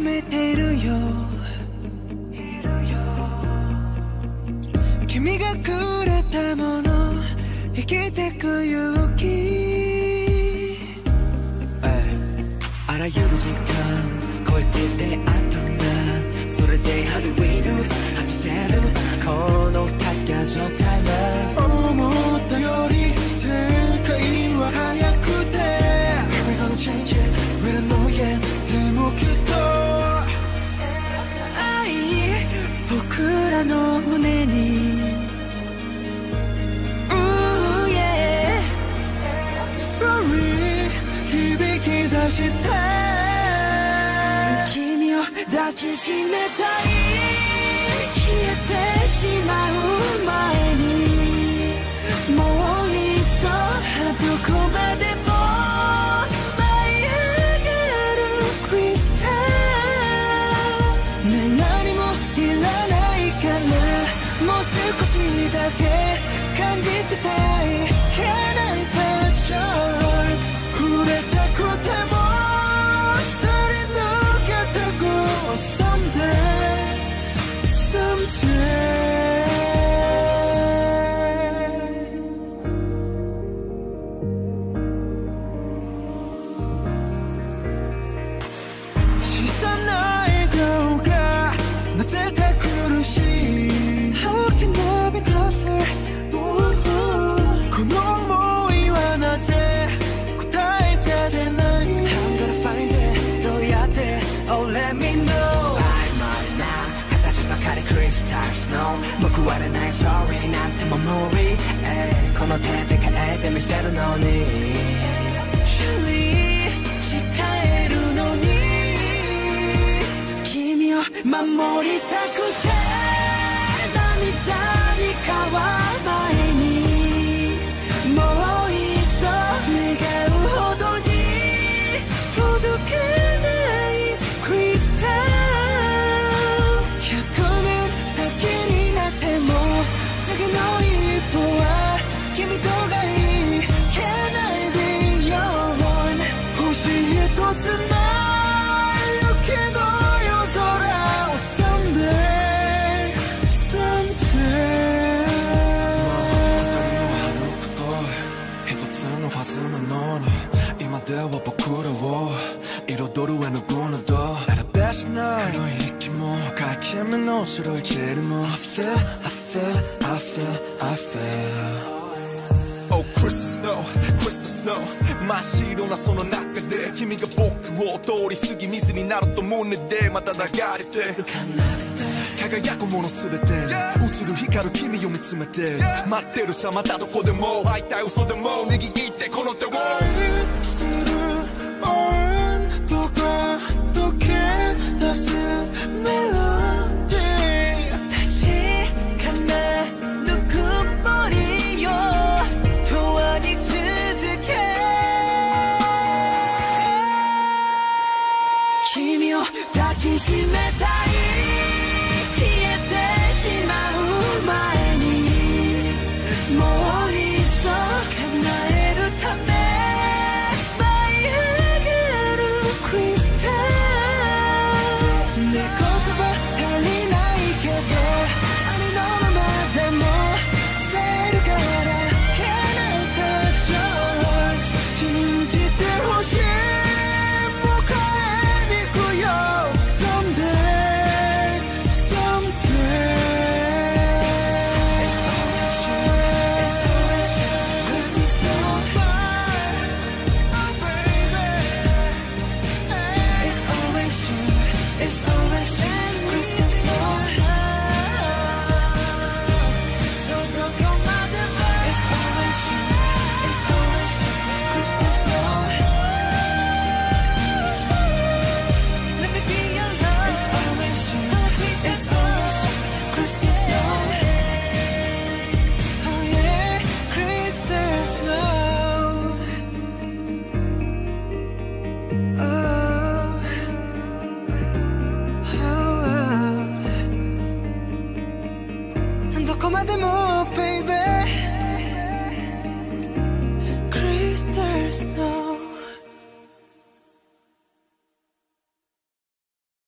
めてるよ。君がくれたもの生きてく勇気。あらゆる時間超えて出会ったんだそれで How do we do 果てせる。この確か状態。僕らの胸に。Ooh, yeah. Sorry 響き出して。君を抱きしめたい。報われない Sorry なんても無理、この手で変えてみせるのに。守りたくて涙に変わらないのに今では僕らを彩る絵の具など選べしない黒い息も赤い君の白いチェリも I feel, I feel, I feel, I feel Oh Crystal Snow, Crystal Snow 真っ白なその中で君が僕を通り過ぎ水になると胸でまた流れて輝くものすべて。映る光る君を見つめて。待ってるさまたどこでも。会いたい嘘でも。握ってこの手を。する温度が溶け出すメロディー。確かなぬくもりよ。永遠に続け。君を抱きしめた oh. どこまでも baby Crystal snow